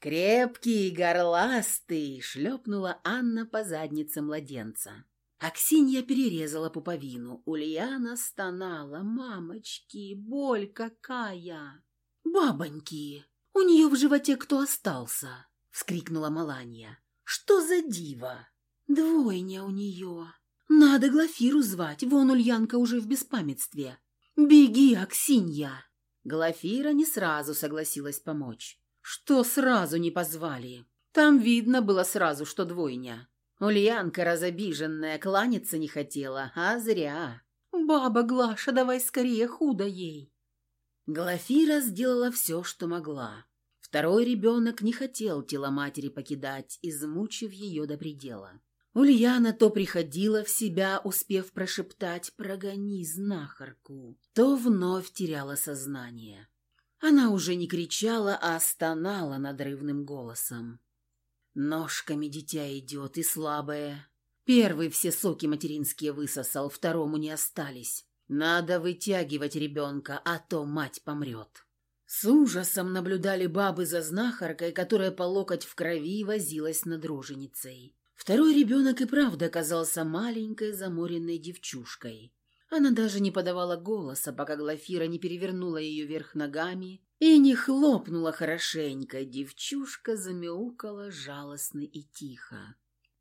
«Крепкий, горластый!» — шлепнула Анна по заднице младенца. Аксинья перерезала пуповину. Ульяна стонала. «Мамочки, боль какая!» «Бабоньки, у нее в животе кто остался?» — вскрикнула Маланья. «Что за диво?» «Двойня у нее. Надо Глафиру звать, вон Ульянка уже в беспамятстве. Беги, Аксинья!» Глафира не сразу согласилась помочь. «Что сразу не позвали? Там видно было сразу, что двойня. Ульянка разобиженная кланяться не хотела, а зря. «Баба Глаша, давай скорее, худо ей!» Глафира сделала все, что могла. Второй ребенок не хотел тело матери покидать, измучив ее до предела. Ульяна то приходила в себя, успев прошептать «прогони знахарку», то вновь теряла сознание. Она уже не кричала, а стонала надрывным голосом. Ножками дитя идет и слабое. Первый все соки материнские высосал, второму не остались. Надо вытягивать ребенка, а то мать помрет. С ужасом наблюдали бабы за знахаркой, которая по локоть в крови возилась над роженицей. Второй ребенок и правда оказался маленькой заморенной девчушкой. Она даже не подавала голоса, пока Глафира не перевернула ее вверх ногами и не хлопнула хорошенько. Девчушка замяукала жалостно и тихо.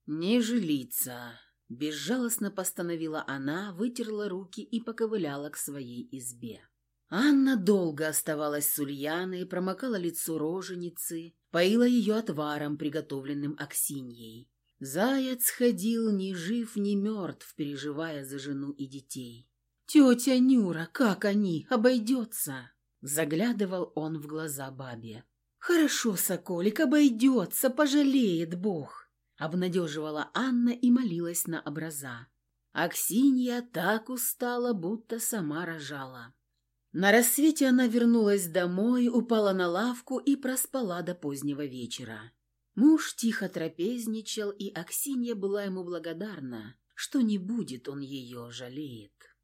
«Не жилиться!» – безжалостно постановила она, вытерла руки и поковыляла к своей избе. Анна долго оставалась с Ульяной, промокала лицо роженицы, поила ее отваром, приготовленным Аксиньей. Заяц ходил ни жив, ни мертв, переживая за жену и детей. «Тетя Нюра, как они? Обойдется?» Заглядывал он в глаза бабе. «Хорошо, Соколик, обойдется, пожалеет Бог!» Обнадеживала Анна и молилась на образа. Аксинья так устала, будто сама рожала. На рассвете она вернулась домой, упала на лавку и проспала до позднего вечера. Муж тихо трапезничал, и Аксинья была ему благодарна, что не будет он ее жалеет.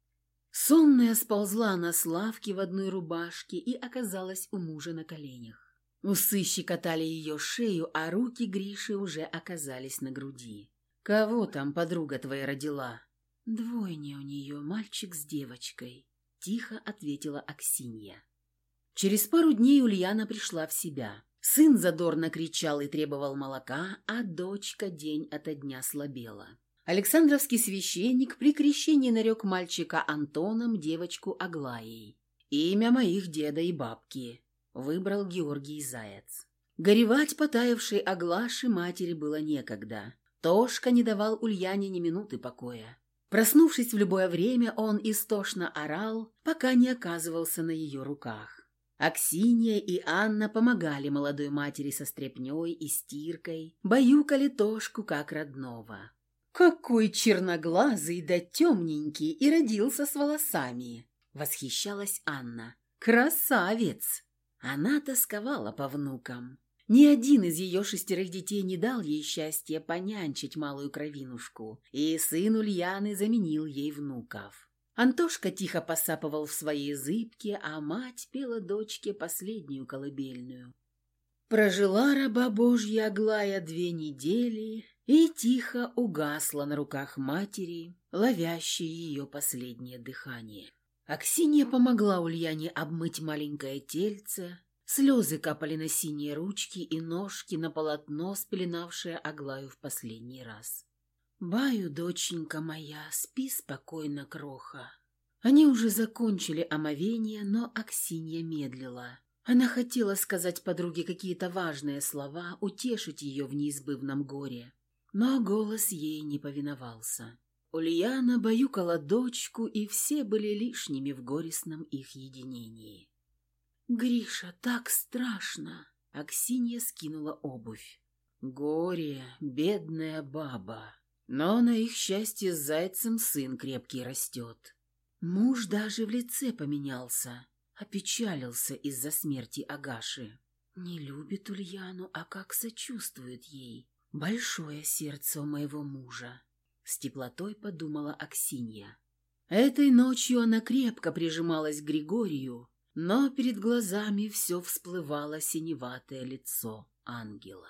Сонная сползла она с лавки в одной рубашке и оказалась у мужа на коленях. Усы щекотали ее шею, а руки Гриши уже оказались на груди. «Кого там подруга твоя родила?» «Двойня у нее, мальчик с девочкой», тихо ответила Аксинья. Через пару дней Ульяна пришла в себя. Сын задорно кричал и требовал молока, а дочка день ото дня слабела. Александровский священник при крещении нарек мальчика Антоном, девочку Аглаей. «Имя моих деда и бабки», — выбрал Георгий Заяц. Горевать потаявшей Аглаши матери было некогда. Тошка не давал Ульяне ни минуты покоя. Проснувшись в любое время, он истошно орал, пока не оказывался на ее руках. Аксинья и Анна помогали молодой матери со стряпней и стиркой, баюкали Тошку как родного. «Какой черноглазый да темненький и родился с волосами!» — восхищалась Анна. «Красавец!» Она тосковала по внукам. Ни один из ее шестерых детей не дал ей счастья понянчить малую кровинушку, и сын Ульяны заменил ей внуков. Антошка тихо посапывал в своей зыбке, а мать пела дочке последнюю колыбельную. Прожила раба Божья Аглая две недели и тихо угасла на руках матери, ловящей ее последнее дыхание. Аксинья помогла Ульяне обмыть маленькое тельце, Слезы капали на синие ручки и ножки, на полотно, спеленавшее Аглаю в последний раз. «Баю, доченька моя, спи спокойно, кроха». Они уже закончили омовение, но Аксинья медлила. Она хотела сказать подруге какие-то важные слова, утешить ее в неизбывном горе. Но голос ей не повиновался. Ульяна баюкала дочку, и все были лишними в горестном их единении. «Гриша, так страшно!» Аксинья скинула обувь. «Горе, бедная баба!» Но на их счастье с зайцем сын крепкий растет. Муж даже в лице поменялся, опечалился из-за смерти Агаши. Не любит Ульяну, а как сочувствует ей. Большое сердце у моего мужа. С теплотой подумала Аксинья. Этой ночью она крепко прижималась к Григорию, но перед глазами все всплывало синеватое лицо ангела.